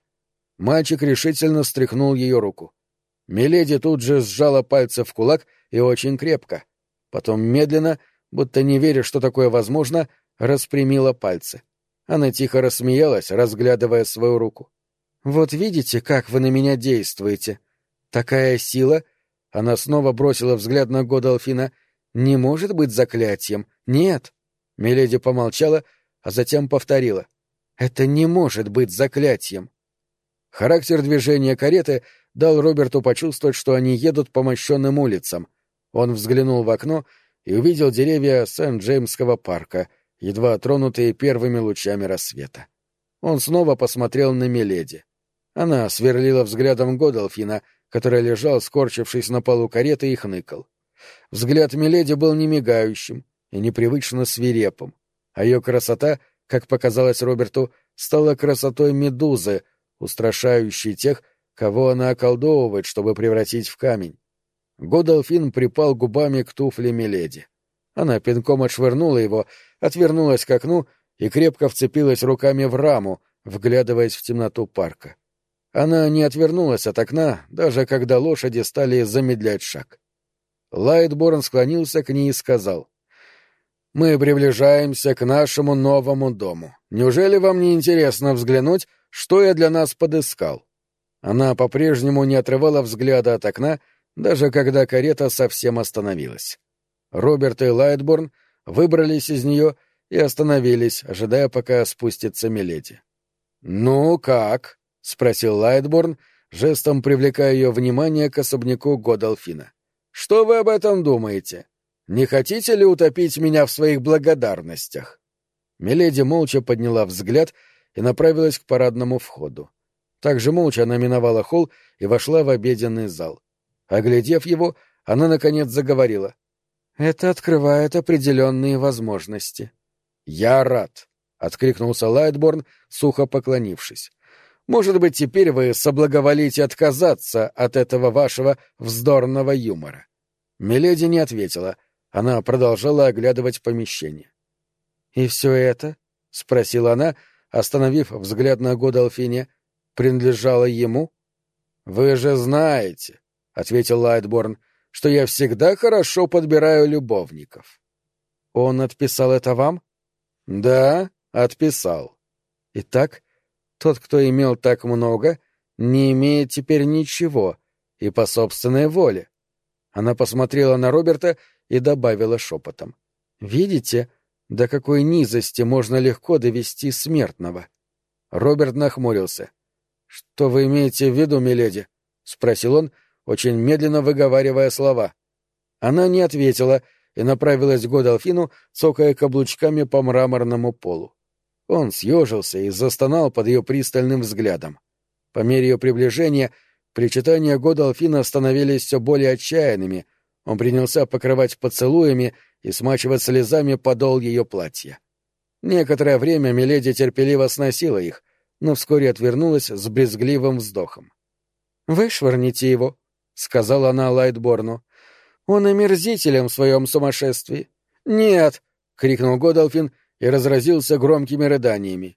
Мальчик решительно стряхнул ее руку. Миледи тут же сжала пальцы в кулак и очень крепко. Потом медленно, будто не веря, что такое возможно, распрямила пальцы. Она тихо рассмеялась, разглядывая свою руку. «Вот видите, как вы на меня действуете. Такая сила...» Она снова бросила взгляд на Годолфина. «Не может быть заклятием. Нет». Миледи помолчала, а затем повторила. «Это не может быть заклятием». Характер движения кареты дал Роберту почувствовать, что они едут по мощенным улицам. Он взглянул в окно и увидел деревья Сент-Джеймского парка, едва тронутые первыми лучами рассвета. Он снова посмотрел на Миледи. Она сверлила взглядом Годолфина, который лежал, скорчившись на полу кареты, и хныкал. Взгляд Миледи был немигающим и непривычно свирепым, а ее красота, как показалось Роберту, стала красотой медузы, устрашающей тех, кого она околдовывает, чтобы превратить в камень. Годолфин припал губами к туфле Миледи. Она пинком отшвырнула его, отвернулась к окну и крепко вцепилась руками в раму, вглядываясь в темноту парка. Она не отвернулась от окна, даже когда лошади стали замедлять шаг. Лайтборн склонился к ней и сказал. «Мы приближаемся к нашему новому дому. Неужели вам не интересно взглянуть, что я для нас подыскал?» Она по-прежнему не отрывала взгляда от окна, даже когда карета совсем остановилась. Роберт и Лайтборн выбрались из нее и остановились, ожидая, пока спустится Миледи. «Ну как?» — спросил Лайтборн, жестом привлекая ее внимание к особняку Годолфина. «Что вы об этом думаете? Не хотите ли утопить меня в своих благодарностях?» Миледи молча подняла взгляд и направилась к парадному входу. Также молча она миновала холл и вошла в обеденный зал. Оглядев его, она, наконец, заговорила. «Это открывает определенные возможности». «Я рад», — откликнулся Лайтборн, сухо поклонившись. «Может быть, теперь вы соблаговолите отказаться от этого вашего вздорного юмора». Миледи не ответила. Она продолжала оглядывать помещение. «И все это?» — спросила она, остановив взгляд на Годолфине. «Принадлежало ему?» «Вы же знаете», — ответил Лайтборн, — что я всегда хорошо подбираю любовников. Он отписал это вам? Да, отписал. Итак, тот, кто имел так много, не имеет теперь ничего, и по собственной воле. Она посмотрела на Роберта и добавила шепотом. «Видите, до какой низости можно легко довести смертного?» Роберт нахмурился. «Что вы имеете в виду, миледи?» — спросил он, очень медленно выговаривая слова. Она не ответила и направилась к Годолфину, цокая каблучками по мраморному полу. Он съежился и застонал под ее пристальным взглядом. По мере ее приближения причитания Годолфина становились все более отчаянными. Он принялся покрывать поцелуями и смачивать слезами подол ее платья. Некоторое время Миледи терпеливо сносила их, но вскоре отвернулась с брезгливым вздохом. «Вышвырните его», — сказала она Лайтборну. «Он омерзителем в своем сумасшествии». «Нет!» — крикнул Годолфин и разразился громкими рыданиями.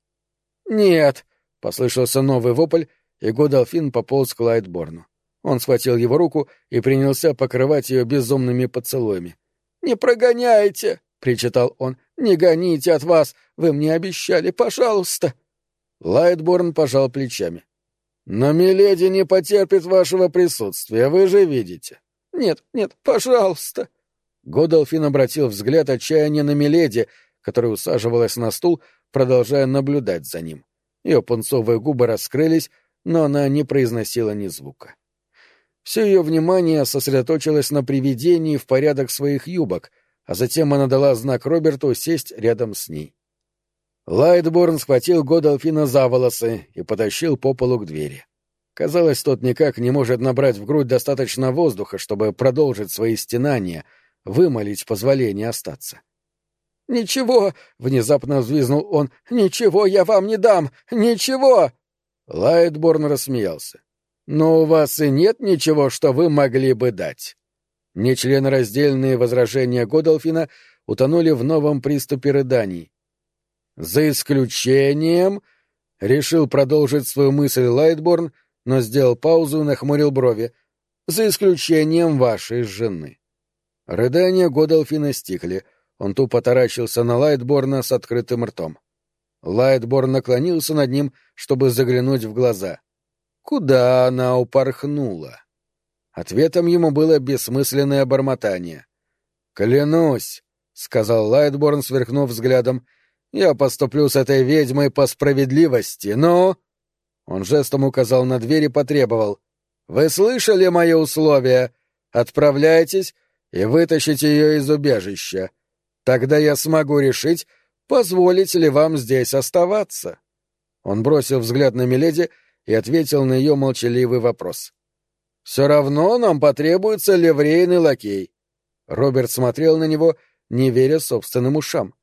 «Нет!» — послышался новый вопль, и Годолфин пополз к Лайтборну. Он схватил его руку и принялся покрывать ее безумными поцелуями. «Не прогоняйте!» — причитал он. «Не гоните от вас! Вы мне обещали, пожалуйста!» Лайтборн пожал плечами. «Но Миледи не потерпит вашего присутствия, вы же видите». «Нет, нет, пожалуйста!» Годолфин обратил взгляд отчаяния на Миледи, которая усаживалась на стул, продолжая наблюдать за ним. Ее пунцовые губы раскрылись, но она не произносила ни звука. Все ее внимание сосредоточилось на приведении в порядок своих юбок, а затем она дала знак Роберту сесть рядом с ней. Лайтборн схватил Годолфина за волосы и потащил по полу к двери. Казалось, тот никак не может набрать в грудь достаточно воздуха, чтобы продолжить свои стенания, вымолить позволение остаться. «Ничего!» — внезапно взвизнул он. «Ничего я вам не дам! Ничего!» Лайтборн рассмеялся. Но у вас и нет ничего, что вы могли бы дать. Нечленораздельные возражения Годолфина утонули в новом приступе рыданий. За исключением... Решил продолжить свою мысль Лайтборн, но сделал паузу и нахмурил брови. За исключением вашей жены. Рыдания Годолфина стихли. Он тупо таращился на Лайтборна с открытым ртом. Лайтборн наклонился над ним, чтобы заглянуть в глаза. Куда она упорхнула? Ответом ему было бессмысленное бормотание. «Клянусь», — сказал Лайтборн, сверкнув взглядом, — «я поступлю с этой ведьмой по справедливости, но...» Он жестом указал на дверь и потребовал. «Вы слышали мои условия? Отправляйтесь и вытащите ее из убежища. Тогда я смогу решить, позволить ли вам здесь оставаться». Он бросил взгляд на Миледи и ответил на ее молчаливый вопрос. «Все равно нам потребуется ливрейный лакей». Роберт смотрел на него, не веря собственным ушам.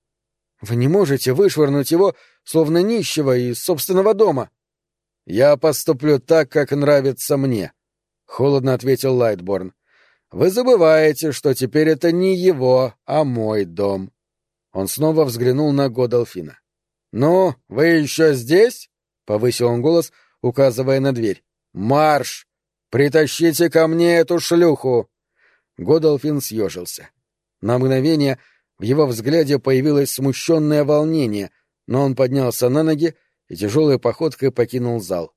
«Вы не можете вышвырнуть его, словно нищего, из собственного дома». «Я поступлю так, как нравится мне», — холодно ответил Лайтборн. «Вы забываете, что теперь это не его, а мой дом». Он снова взглянул на Годолфина. «Ну, вы еще здесь?» — повысил он голос, указывая на дверь. «Марш! Притащите ко мне эту шлюху!» Годолфин съежился. На мгновение в его взгляде появилось смущенное волнение, но он поднялся на ноги и тяжелой походкой покинул зал.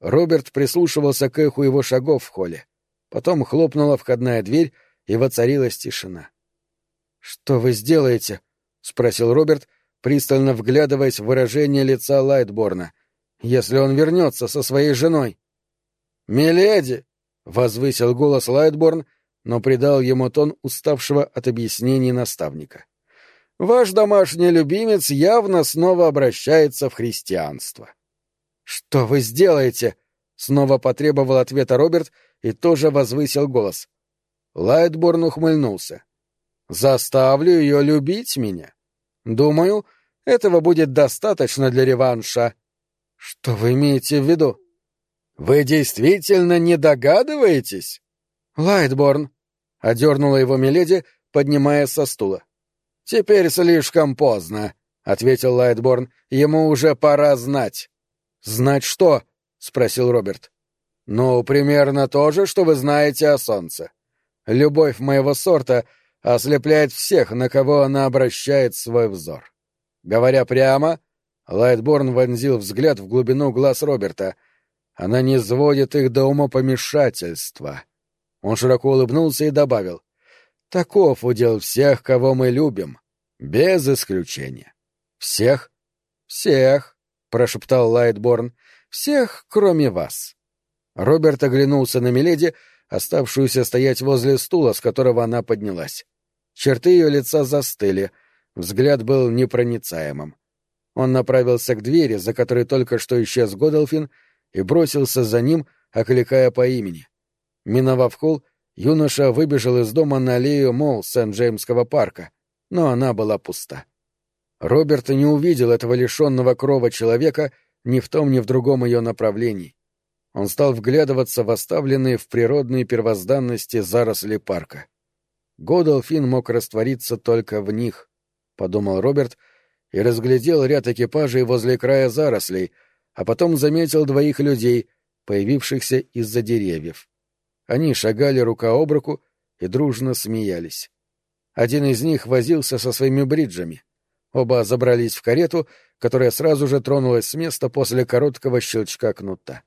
Роберт прислушивался к эху его шагов в холле. Потом хлопнула входная дверь, и воцарилась тишина. «Что вы сделаете?» — спросил Роберт, пристально вглядываясь в выражение лица Лайтборна если он вернется со своей женой. «Миледи!» — возвысил голос Лайтборн, но придал ему тон уставшего от объяснений наставника. «Ваш домашний любимец явно снова обращается в христианство». «Что вы сделаете?» — снова потребовал ответа Роберт и тоже возвысил голос. Лайтборн ухмыльнулся. «Заставлю ее любить меня. Думаю, этого будет достаточно для реванша». Что вы имеете в виду? Вы действительно не догадываетесь? Лайтборн, одернула его Миледи, поднимаясь со стула. Теперь слишком поздно, ответил Лайтборн. Ему уже пора знать. Знать что? спросил Роберт. Ну, примерно то же, что вы знаете о солнце. Любовь моего сорта ослепляет всех, на кого она обращает свой взор. Говоря прямо, Лайтборн вонзил взгляд в глубину глаз Роберта. Она не сводит их до умопомешательства. Он широко улыбнулся и добавил. Таков удел всех, кого мы любим. Без исключения. Всех? Всех, прошептал Лайтборн. Всех, кроме вас. Роберт оглянулся на Миледи, оставшуюся стоять возле стула, с которого она поднялась. Черты ее лица застыли, взгляд был непроницаемым. Он направился к двери, за которой только что исчез Годолфин, и бросился за ним, окликая по имени. Миновав холл, юноша выбежал из дома на аллею Молл Сент-Джеймского парка, но она была пуста. Роберт не увидел этого лишенного крова человека ни в том, ни в другом ее направлении. Он стал вглядываться в оставленные в природной первозданности заросли парка. Годолфин мог раствориться только в них, — подумал Роберт, — и разглядел ряд экипажей возле края зарослей, а потом заметил двоих людей, появившихся из-за деревьев. Они шагали рука об руку и дружно смеялись. Один из них возился со своими бриджами. Оба забрались в карету, которая сразу же тронулась с места после короткого щелчка кнута.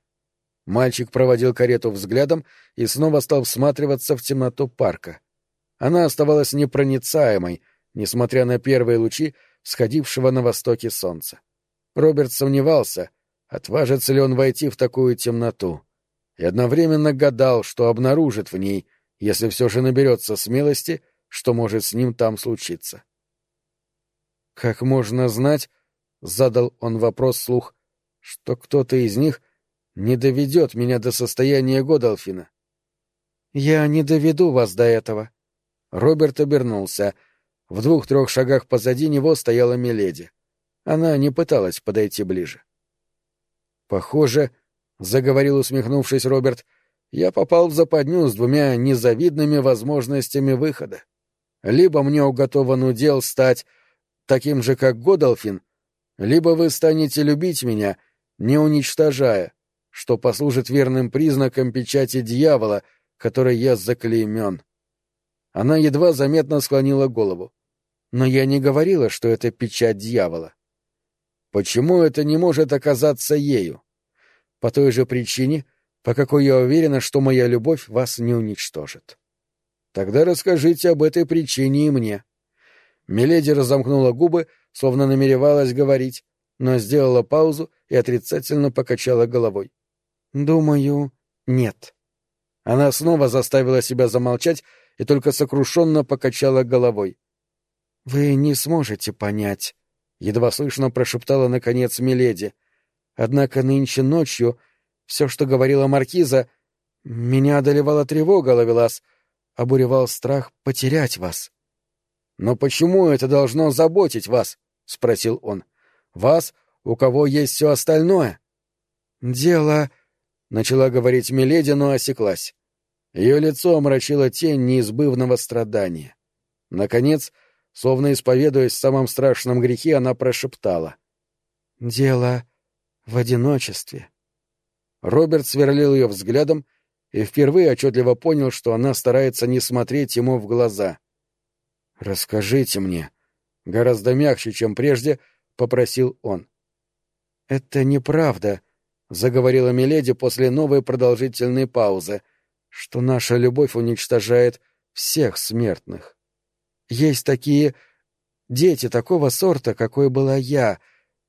Мальчик проводил карету взглядом и снова стал всматриваться в темноту парка. Она оставалась непроницаемой, несмотря на первые лучи сходившего на востоке солнца. Роберт сомневался, отважится ли он войти в такую темноту, и одновременно гадал, что обнаружит в ней, если все же наберется смелости, что может с ним там случиться. «Как можно знать, — задал он вопрос слух, — что кто-то из них не доведет меня до состояния Годолфина?» «Я не доведу вас до этого». Роберт обернулся. В двух-трех шагах позади него стояла Миледи. Она не пыталась подойти ближе. «Похоже, — заговорил усмехнувшись Роберт, — я попал в западню с двумя незавидными возможностями выхода. Либо мне уготован удел стать таким же, как Годолфин, либо вы станете любить меня, не уничтожая, что послужит верным признаком печати дьявола, которой я заклеймен. Она едва заметно склонила голову. Но я не говорила, что это печать дьявола. Почему это не может оказаться ею? По той же причине, по какой я уверена, что моя любовь вас не уничтожит. Тогда расскажите об этой причине и мне. Миледи разомкнула губы, словно намеревалась говорить, но сделала паузу и отрицательно покачала головой. «Думаю, нет». Она снова заставила себя замолчать и только сокрушенно покачала головой. «Вы не сможете понять», — едва слышно прошептала наконец Миледи. «Однако нынче ночью все, что говорила Маркиза, меня одолевала тревога, Лавелас, обуревал страх потерять вас». «Но почему это должно заботить вас?» — спросил он. «Вас, у кого есть все остальное?» «Дело...» — начала говорить Миледи, но осеклась. Ее лицо омрачило тень неизбывного страдания. Наконец, словно исповедуясь в самом страшном грехе, она прошептала. «Дело в одиночестве». Роберт сверлил ее взглядом и впервые отчетливо понял, что она старается не смотреть ему в глаза. «Расскажите мне», — гораздо мягче, чем прежде, попросил он. «Это неправда», — заговорила Миледи после новой продолжительной паузы, «что наша любовь уничтожает всех смертных. Есть такие дети такого сорта, какой была я,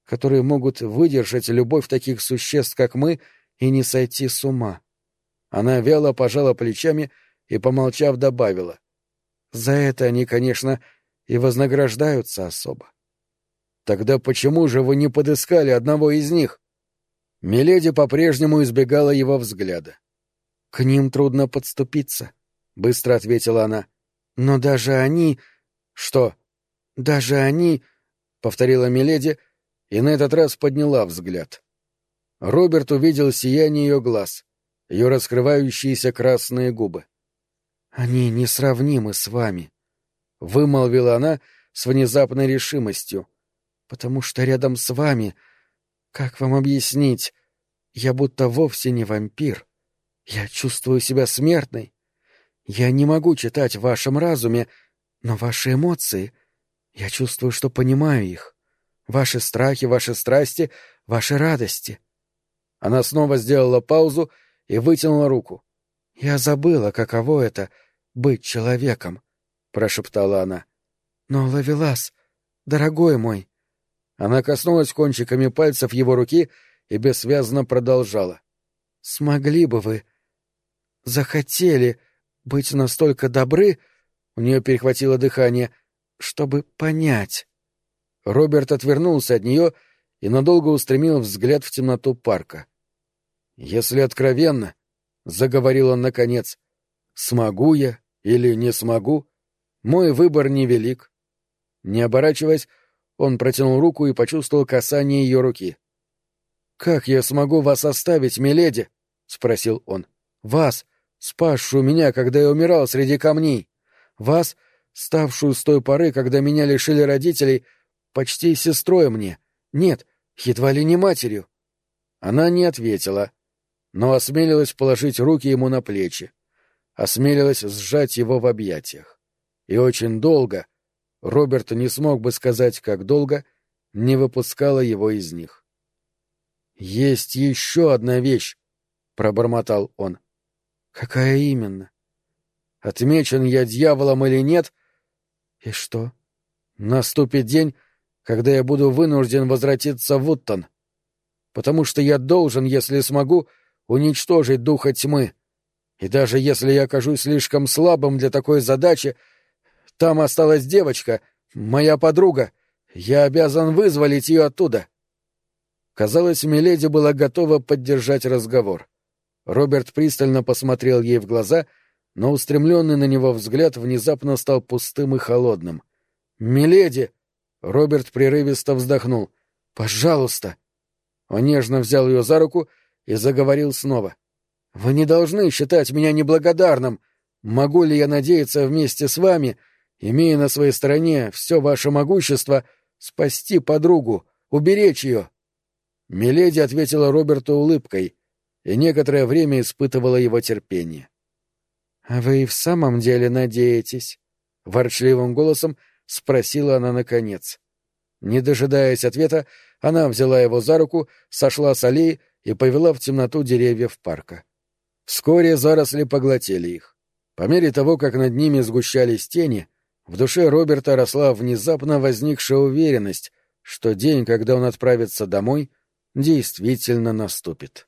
которые могут выдержать любовь таких существ, как мы, и не сойти с ума». Она вяло пожала плечами и, помолчав, добавила. За это они, конечно, и вознаграждаются особо. Тогда почему же вы не подыскали одного из них? Миледи по-прежнему избегала его взгляда. К ним трудно подступиться, быстро ответила она. Но даже они... Что? Даже они... повторила Миледи и на этот раз подняла взгляд. Роберт увидел сияние ее глаз, ее раскрывающиеся красные губы. «Они несравнимы с вами», — вымолвила она с внезапной решимостью. «Потому что рядом с вами, как вам объяснить, я будто вовсе не вампир. Я чувствую себя смертной. Я не могу читать в вашем разуме, но ваши эмоции... Я чувствую, что понимаю их. Ваши страхи, ваши страсти, ваши радости». Она снова сделала паузу и вытянула руку. «Я забыла, каково это — быть человеком, — прошептала она. — Но, Лавелас, дорогой мой... Она коснулась кончиками пальцев его руки и бессвязно продолжала. — Смогли бы вы... захотели быть настолько добры... У нее перехватило дыхание, чтобы понять. Роберт отвернулся от нее и надолго устремил взгляд в темноту парка. «Если откровенно, — заговорил он наконец, — смогу я или не смогу, мой выбор невелик. Не оборачиваясь, он протянул руку и почувствовал касание ее руки. «Как я смогу вас оставить, миледи?» — спросил он. «Вас, спасшую меня, когда я умирал среди камней. Вас, ставшую с той поры, когда меня лишили родителей, почти сестрой мне. Нет, едва ли не матерью». Она не ответила. но осмелилась положить руки ему на плечи, осмелилась сжать его в объятиях. И очень долго, Роберт не смог бы сказать, как долго, не выпускала его из них. «Есть еще одна вещь», — пробормотал он. «Какая именно?» «Отмечен я дьяволом или нет?» «И что?» «Наступит день, когда я буду вынужден возвратиться в Уттон, потому что я должен, если смогу, уничтожить духа тьмы. И даже если я окажусь слишком слабым для такой задачи, там осталась девочка, моя подруга. Я обязан вызволить ее оттуда. Казалось, Миледи была готова поддержать разговор. Роберт пристально посмотрел ей в глаза, но устремленный на него взгляд внезапно стал пустым и холодным. «Миледи!» — Роберт прерывисто вздохнул. «Пожалуйста!» Он нежно взял ее за руку и заговорил снова. «Вы не должны считать меня неблагодарным. Могу ли я надеяться вместе с вами, имея на своей стороне все ваше могущество, спасти подругу, уберечь ее?» Миледи ответила Роберту улыбкой и некоторое время испытывала его терпение. «А вы и в самом деле надеетесь?» — ворчливым голосом спросила она наконец. Не дожидаясь ответа, она взяла его за руку, сошла с аллеи и повела в темноту деревьев парка. Вскоре заросли поглотили их. По мере того, как над ними сгущались тени, в душе Роберта росла внезапно возникшая уверенность, что день, когда он отправится домой, действительно наступит.